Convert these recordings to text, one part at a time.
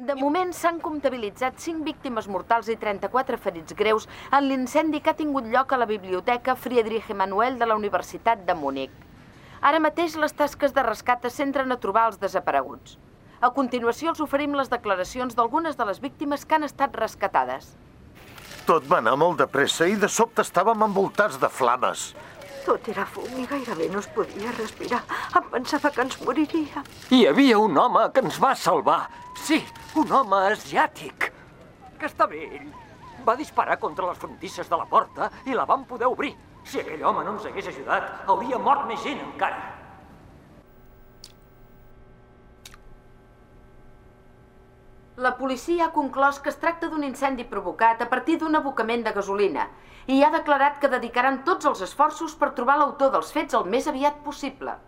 De moment s'han comptabilitzat 5 víctimes mortals i 34 ferits greus en l'incendi que ha tingut lloc a la biblioteca Friedrich Emanuel de la Universitat de Múnich. Ara mateix les tasques de rescat es centren a trobar els desapareguts. A continuació els oferim les declaracions d'algunes de les víctimes que han estat rescatades. Tot va anar molt de pressa i de sobte estàvem envoltats de flames. Tot era fum i gairebé no es podia respirar. Em pensava que ens moriria. Hi havia un home que ens va salvar. Sí, un home asiàtic. Que està vell. Va disparar contra les frontisses de la porta i la vam poder obrir. Si aquell home no ens hagués ajudat, hauria mort més gent encara. La policia ha conclòs que es tracta d'un incendi provocat a partir d'un abocament de gasolina i ha declarat que dedicaran tots els esforços per trobar l'autor dels fets el més aviat possible.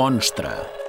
Monstre.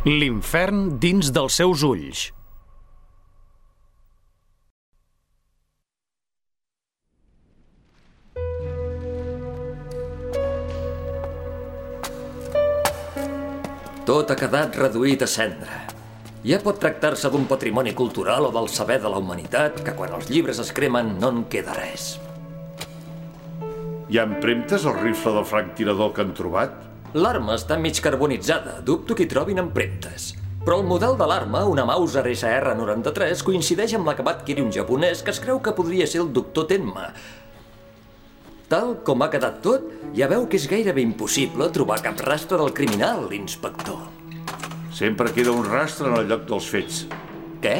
L'infern dins dels seus ulls. Tot ha quedat reduït a cendra. Ja pot tractar-se d'un patrimoni cultural o del saber de la humanitat que quan els llibres es cremen no en queda res. Hi ha empremtes al rifle del franctirador que han trobat? L'arma està mig carbonitzada. Dubto que hi trobin empremtes. Però el model de l'arma, una Mauser SR-93, coincideix amb l'acabat Kiryun japonès que es creu que podria ser el doctor Tenma. Tal com ha quedat tot, ja veu que és gairebé impossible trobar cap rastre del criminal, inspector. Sempre queda un rastre en el lloc dels fets. Què?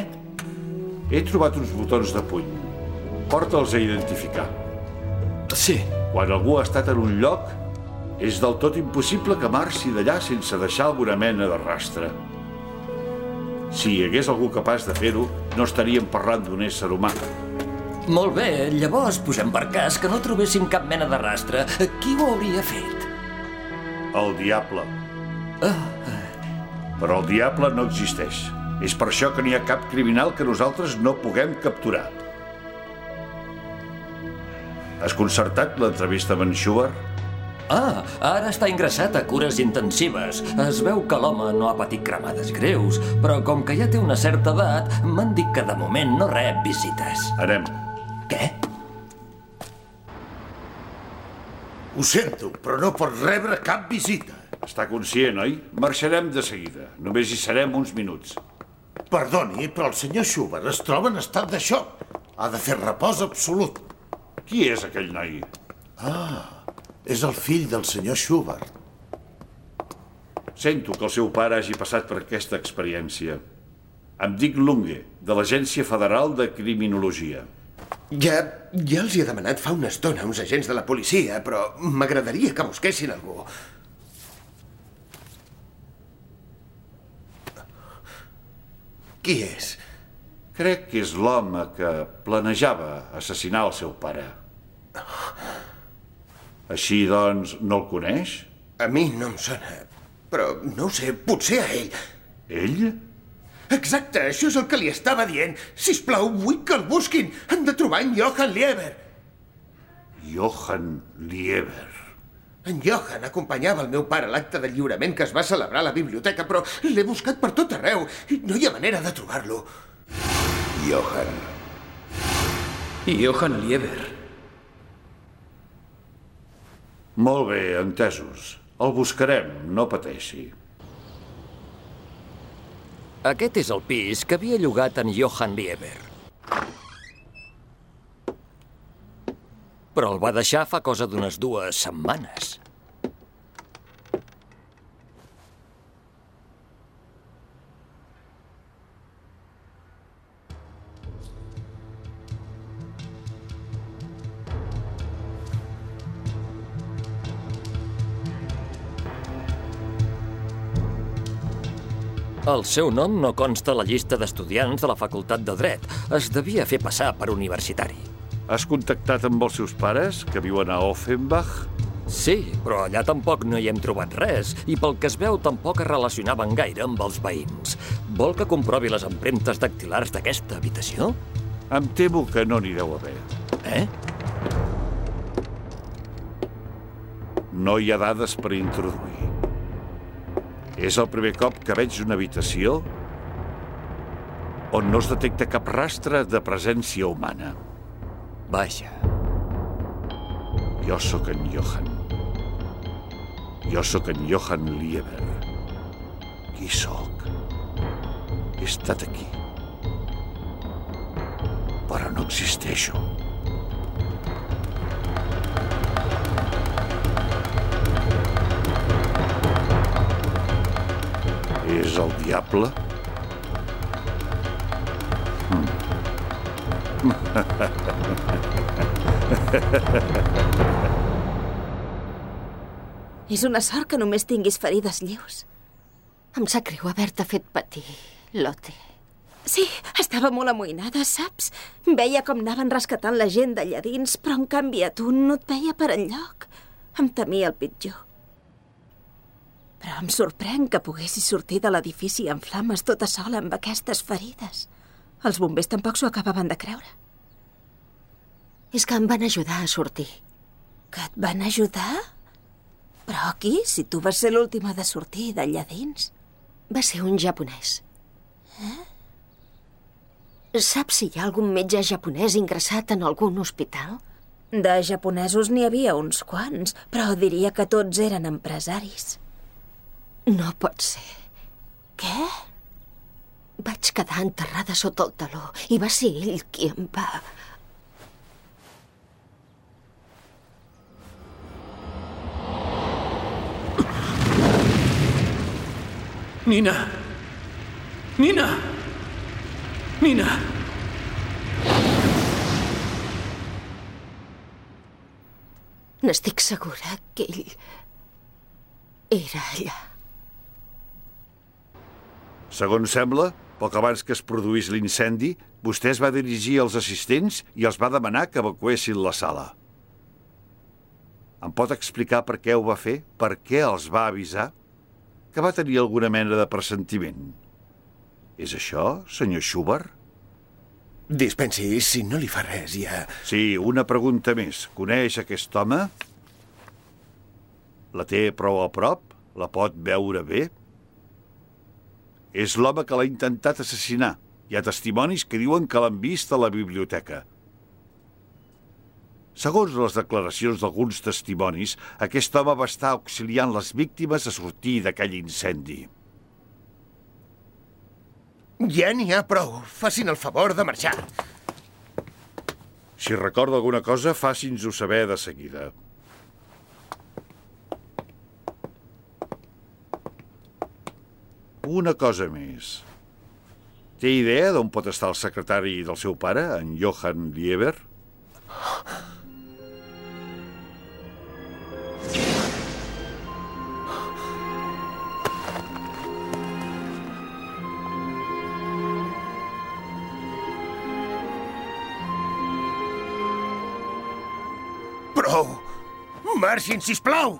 He trobat uns botons de puny. Porta'ls a identificar. Sí. Quan algú ha estat en un lloc, és del tot impossible que marxi d'allà sense deixar alguna mena de rastre. Si hi hagués algú capaç de fer-ho, no estaríem parlant d'un ésser humà. Molt bé, llavors posem per cas que no trobéssim cap mena de rastre. Qui ho hauria fet? El diable. Ah, Però el diable no existeix. És per això que n'hi ha cap criminal que nosaltres no puguem capturar. Has concertat l'entrevista amb en Schubert? Ah, ara està ingressat a cures intensives. Es veu que l'home no ha patit cremades greus, però com que ja té una certa edat, m'han dit que de moment no rep visites. Anem. Què? Ho sento, però no pot rebre cap visita. Està conscient, oi? Marxarem de seguida. Només hi serem uns minuts. Perdoni, però el senyor Schubert es troba en estat de xoc. Ha de fer repòs absolut. Qui és aquell noi? És el fill del senyor Schubert. Sento que el seu pare hagi passat per aquesta experiència. Em dic Lunge, de l'Agència Federal de Criminologia. Ja, ja els hi he demanat fa una estona a uns agents de la policia, però m'agradaria que busquessin algú. Qui és? Crec que és l'home que planejava assassinar el seu pare. Així, doncs, no el coneix? A mi no em sona, però no ho sé, potser a ell. Ell? Exacte, això és el que li estava dient. Si us plau, vull que el busquin. Han de trobar en Johann Lieber. Johann Lieber. En Johan acompanyava el meu pare a l'acte de lliurament que es va celebrar a la biblioteca, però l'he buscat per tot arreu i no hi ha manera de trobar-lo. Johan. Johan Lieber. Molt bé, entesos. El buscarem, no pateixi. Aquest és el pis que havia llogat en Johann Lieber. Però el va deixar fa cosa d'unes dues setmanes. El seu nom no consta a la llista d'estudiants de la Facultat de Dret. Es devia fer passar per universitari. Has contactat amb els seus pares, que viuen a Offenbach? Sí, però allà tampoc no hi hem trobat res i pel que es veu tampoc es relacionaven gaire amb els veïns. Vol que comprovi les empremtes dactilars d'aquesta habitació? Em temo que no n'hi deu haver. Eh? No hi ha dades per introduir. És el primer cop que veig una habitació on no es detecta cap rastre de presència humana. Vaja. Jo sóc en Johan. Jo sóc en Johan Lieber. Qui sóc? He estat aquí. Però no existeixo. És el diable? És una sort que només tinguis ferides lleus. Em sap greu haver-te fet patir, Lotte. Sí, estava molt amoïnada, saps? Veia com anaven rescatant la gent d'allà dins, però en canvi a tu no et veia per enlloc. Em temia el pitjor. Però em sorprèn que poguessis sortir de l'edifici en flames tota sola amb aquestes ferides. Els bombers tampoc s'ho acabaven de creure. És que em van ajudar a sortir. Que et van ajudar? Però qui, si tu vas ser l'última de sortir d'allà dins? Va ser un japonès. Eh? Saps si hi ha algun metge japonès ingressat en algun hospital? De japonesos n'hi havia uns quants, però diria que tots eren empresaris. No pot ser. Què? Vaig quedar enterrada sota el taló i va ser ell qui em va... Nina! Nina! Nina! N'estic segura que ell era allà. Segons sembla, poc abans que es produís l'incendi, vostè es va dirigir als assistents i els va demanar que evacuessin la sala. Em pot explicar per què ho va fer? Per què els va avisar? Que va tenir alguna mena de pressentiment. És això, senyor Schubert? Dispensi, si no li fa res, ja... Sí, una pregunta més. Coneix aquest home? La té prou a prop? La pot veure bé? És l'home que l'ha intentat assassinar. Hi ha testimonis que diuen que l'han vist a la biblioteca. Segons les declaracions d'alguns testimonis, aquest home va estar auxiliant les víctimes a sortir d'aquell incendi. Ja n'hi ha prou. Facin el favor de marxar. Si recorda alguna cosa, faci'ns-ho saber de seguida. Una cosa més. Té idea d'on pot estar el secretari del seu pare, en Johann Lieber? Prou! Marxin, sisplau!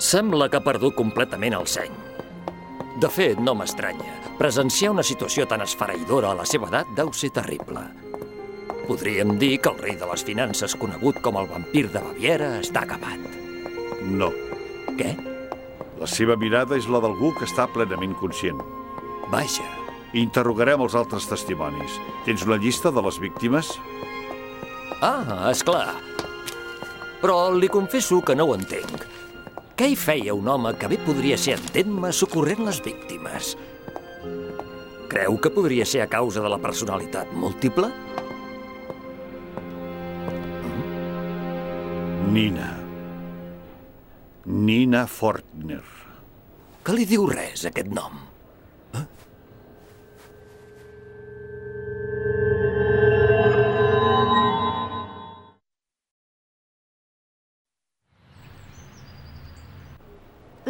Sembla que ha perdut completament el seny. De fet, no m'estranya. Presenciar una situació tan esfereïdora a la seva edat deu ser terrible. Podríem dir que el rei de les finances, conegut com el vampir de Baviera, està acabat. No. Què? La seva mirada és la d'algú que està plenament conscient. Vaja. Interrogarem els altres testimonis. Tens una llista de les víctimes? Ah, és clar. Però li confesso que no ho entenc. Què hi feia un home que bé podria ser entén-me socorrent les víctimes? Creu que podria ser a causa de la personalitat múltiple? Nina. Nina Fortner. Que li diu res, aquest nom?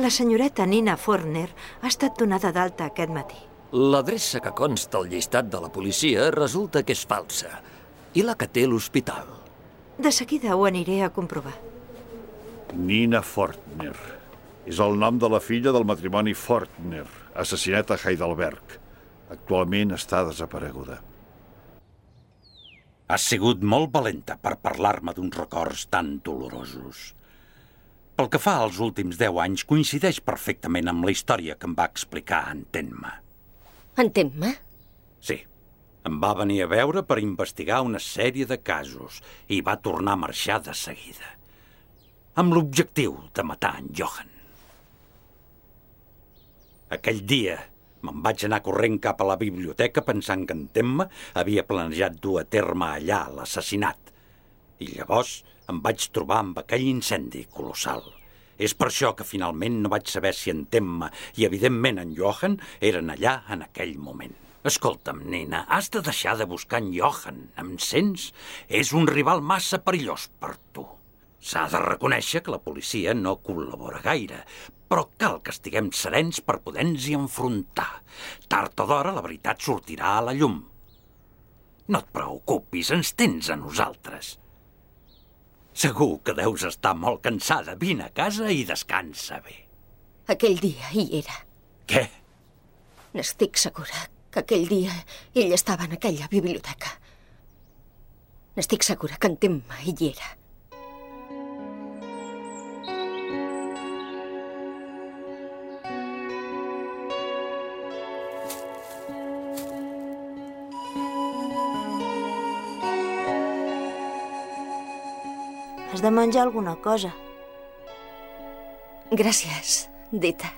La senyoreta Nina Forner ha estat donada d'alta aquest matí. L'adreça que consta al llistat de la policia resulta que és falsa. I la que té l'hospital? De seguida ho aniré a comprovar. Nina Fortner. És el nom de la filla del matrimoni Fortner, assassinat a Heidelberg. Actualment està desapareguda. Has sigut molt valenta per parlar-me d'uns records tan dolorosos. Pel que fa als últims deu anys, coincideix perfectament amb la història que em va explicar Entén-me. Entén-me? Sí. Em va venir a veure per investigar una sèrie de casos i va tornar a marxar de seguida. Amb l'objectiu de matar en Johan. Aquell dia me'n vaig anar corrent cap a la biblioteca pensant que en Temma havia planejat dur a terme allà l'assassinat. I llavors em vaig trobar amb aquell incendi colossal. És per això que finalment no vaig saber si en Temma i, evidentment, en Johan eren allà en aquell moment. Escolta'm, nena, has de deixar de buscar en Johan. Em sents? És un rival massa perillós per tu. S'ha de reconèixer que la policia no col·labora gaire, però cal que estiguem serens per poder-nos-hi enfrontar. Tard o d'hora la veritat sortirà a la llum. No et preocupis, ens tens a nosaltres. Segur que deus estar molt cansada. Vine a casa i descansa bé. Aquell dia hi era. Què? N'estic segura que aquell dia ell estava en aquella biblioteca. N'estic segura que en Temma hi era. Has de menjar alguna cosa. Gràcies, Dieter.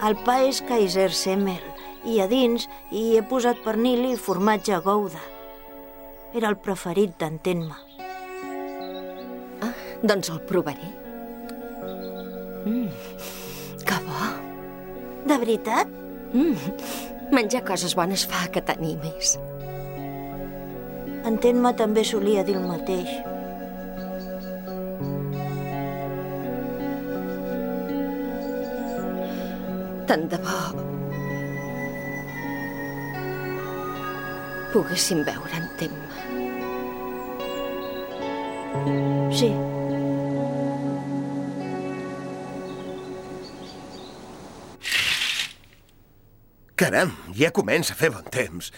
El pa és Kaiser Semmel i a dins hi he posat pernil i formatge Gouda. Era el preferit d'entén-me. Ah, doncs el provaré. Mm, que bo. De veritat? Mm, menjar coses bones fa que t'animis. Entén-me també solia dir el mateix. Tant de bo poguéssim veure en Temma. Sí. Caram, ja comença a fer bon temps.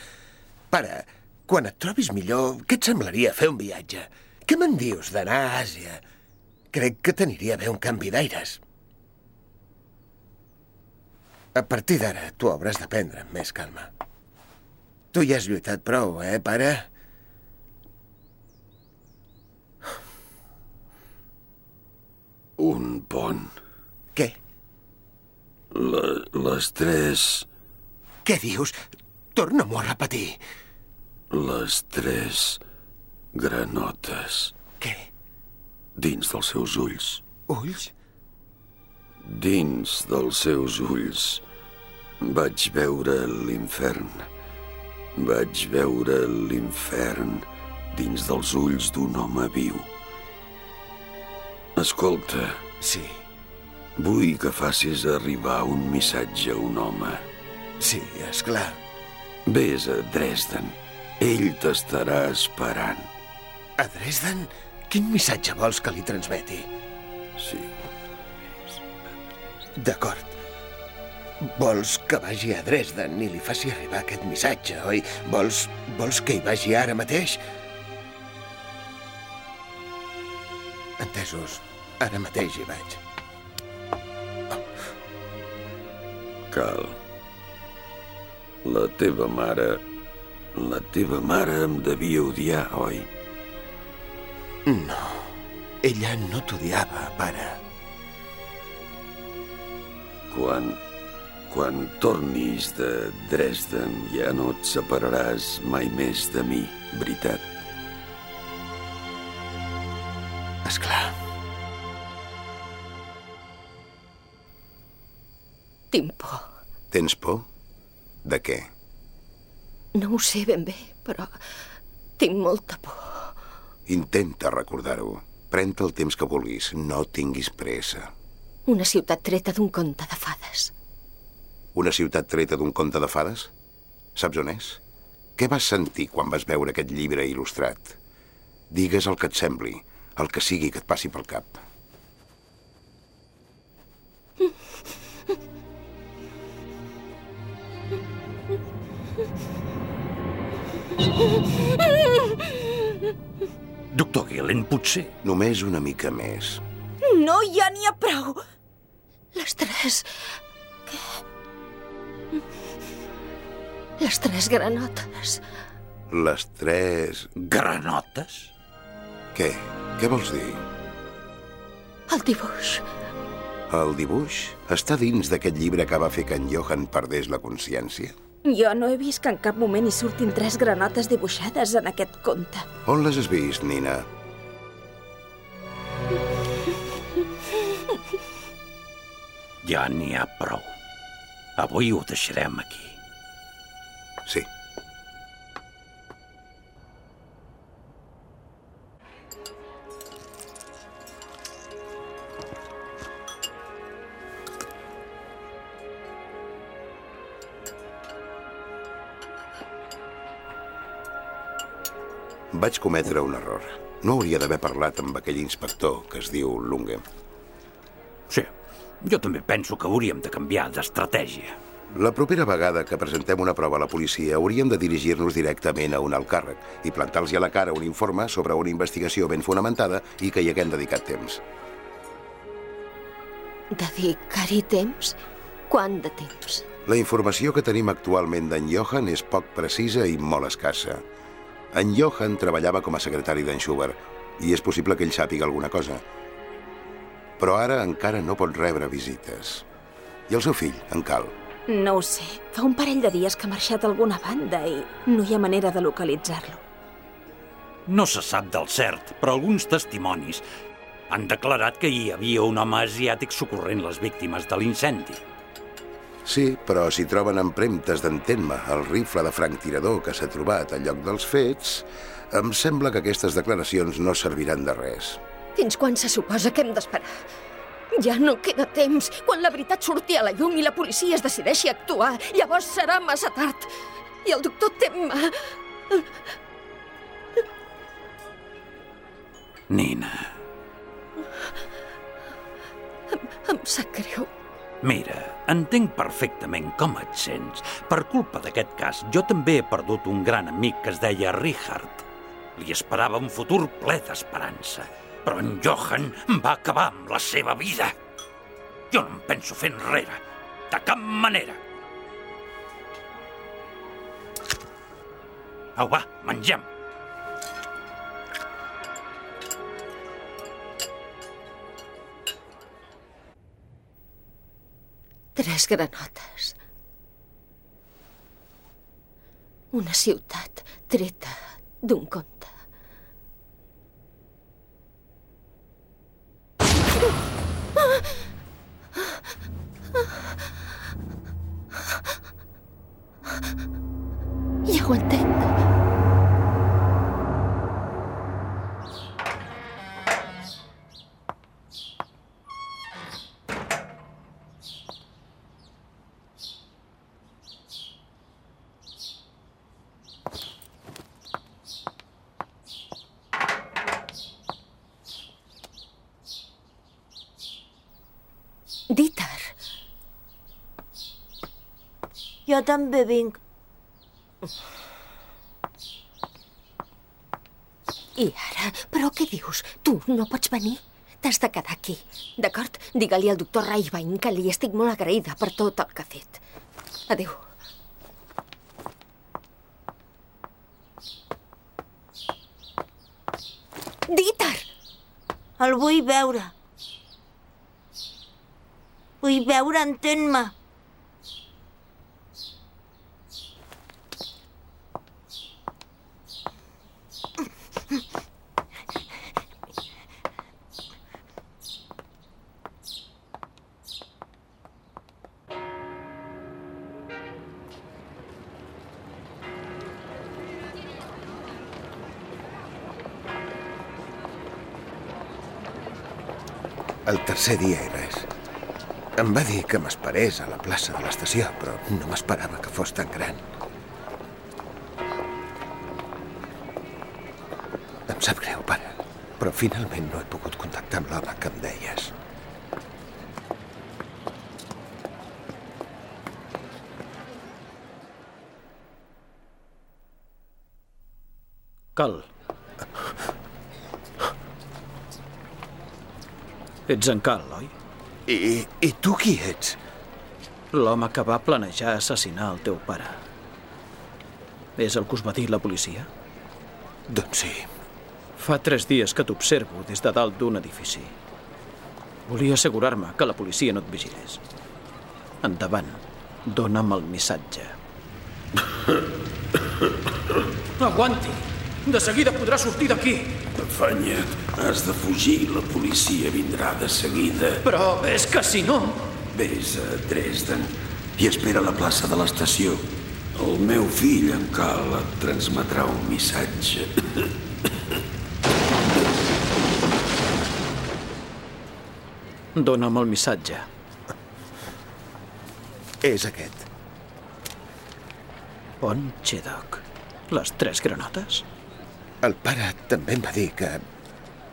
Pare, quan et trobis millor, què et semblaria fer un viatge? Què me'n dius d'anar a Àsia? Crec que t'aniria bé un canvi d'aires. A partir d'ara, tu hauràs de prendre més calma. Tu ja has lluitat prou, eh, pare? Un pont. Què? La, les tres... Què dius? Torna-m'ho a repetir. Les tres granotes. Què? Dins dels seus ulls. Ulls? Dins dels seus ulls vaig veure l'infern. Vaig veure l'infern dins dels ulls d'un home viu. Escolta. Sí. Vull que facis arribar un missatge a un home. Sí, és clar. Ves a Dresden. Ell t'estarà esperant. A Dresden? Quin missatge vols que li transmeti? Sí. D'acord. Vols que vagi a Dresden i li faci arribar aquest missatge, oi? Vols, vols que hi vagi ara mateix? Entesos. Ara mateix hi vaig. Cal. La teva mare... La teva mare em devia odiar, oi? No. Ella no t'odiava, pare. Quan... Quan tornis de Dresden ja no et separaràs mai més de mi, veritat? És clar. Tinc por. Tens por? De què? No ho sé ben bé, però tinc molta por. Intenta recordar-ho. Pren-te el temps que vulguis. No tinguis pressa. Una ciutat treta d'un conte de fades. Una ciutat treta d'un conte de fades? Saps on és? Què vas sentir quan vas veure aquest llibre il·lustrat? Digues el que et sembli, el que sigui que et passi pel cap. Doctor Gillen, potser... Només una mica més. No, ja n'hi ha prou. Les tres... Què? Les tres granotes. Les tres... Granotes? Què? Què vols dir? El dibuix. El dibuix està dins d'aquest llibre que va fer que en Johan perdés la consciència? Jo no he vist que en cap moment hi surtin tres granotes dibuixades en aquest conte. On les has vist, Nina? Ja n'hi ha prou. Avui ho deixarem aquí. Sí. Vaig cometre un error. No hauria d'haver parlat amb aquell inspector que es diu Lunge. Sí, jo també penso que hauríem de canviar d'estratègia. La propera vegada que presentem una prova a la policia hauríem de dirigir-nos directament a un alt càrrec i plantar-los a la cara un informe sobre una investigació ben fonamentada i que hi haguem dedicat temps. Dedicar-hi temps? Quant de temps? La informació que tenim actualment d'en Johan és poc precisa i molt escassa. En Johan treballava com a secretari d'en Schubert i és possible que ell sàpiga alguna cosa. Però ara encara no pot rebre visites. I el seu fill, en Cal? No ho sé. Fa un parell de dies que ha marxat a alguna banda i no hi ha manera de localitzar-lo. No se sap del cert, però alguns testimonis han declarat que hi havia un home asiàtic socorrent les víctimes de l'incendi. Sí, però si troben empremtes d'entenma el rifle de franctirador que s'ha trobat al lloc dels fets, em sembla que aquestes declaracions no serviran de res. Fins quan se suposa que hem d'esperar? Ja no queda temps. Quan la veritat surti a la llum i la policia es decideixi a actuar, llavors serà massa tard. I el doctor Temma... Nina, Em, em sap greu. Mira, entenc perfectament com et sents. Per culpa d'aquest cas, jo també he perdut un gran amic que es deia Richard. Li esperava un futur ple d'esperança. Però en Johan va acabar amb la seva vida. Jo no em penso fer enrere. De cap manera. Au, va, mengem. Tres granotes. Una ciutat treta d'un conte. Jo també vinc. i ara? Però què dius? Tu no pots venir? T'has de quedar aquí, d'acord? Digue-li al doctor Raivine que li estic molt agraïda per tot el que ha fet. Adéu. Dieter! El vull veure. Vull veure, entén-me. Tercer dia i res. Em va dir que m'esperés a la plaça de l'estació, però no m'esperava que fos tan gran. Em sap greu, pare, però finalment no he pogut contactar amb l'home que em deies. Cal. Ets en Cal, oi? I, I tu qui ets? L'home que va planejar assassinar el teu pare. És el que us va dir la policia? Doncs sí. Fa tres dies que t'observo des de dalt d'un edifici. Volia assegurar-me que la policia no et vigilés. Endavant, dona'm el missatge. Aguanti! De seguida podrà sortir d'aquí! Afanya't. Has de fugir. La policia vindrà de seguida. Però és que si no... Ves a Dresden i espera a la plaça de l'estació. El meu fill, en Cal, et transmetrà un missatge. Dóna'm el missatge. És aquest. On, Chedok? Les tres granotes? El pare també em va dir que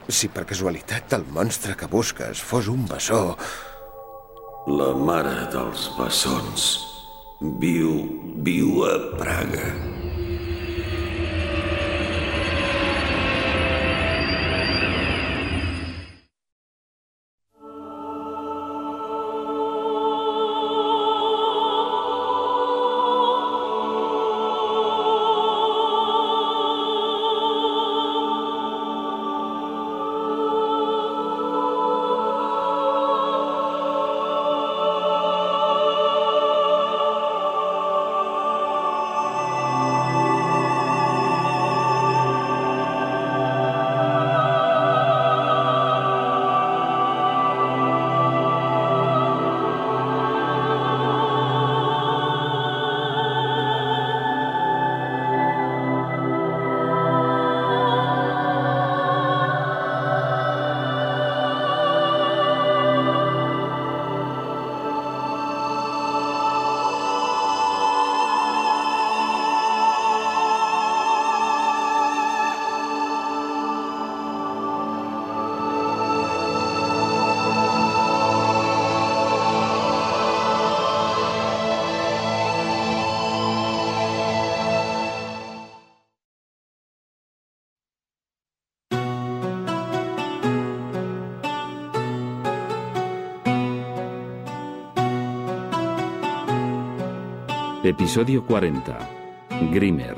si per casualitat el monstre que busques fos un bessó... La mare dels bessons viu, viu a Praga. Episodio 40. Grimmer.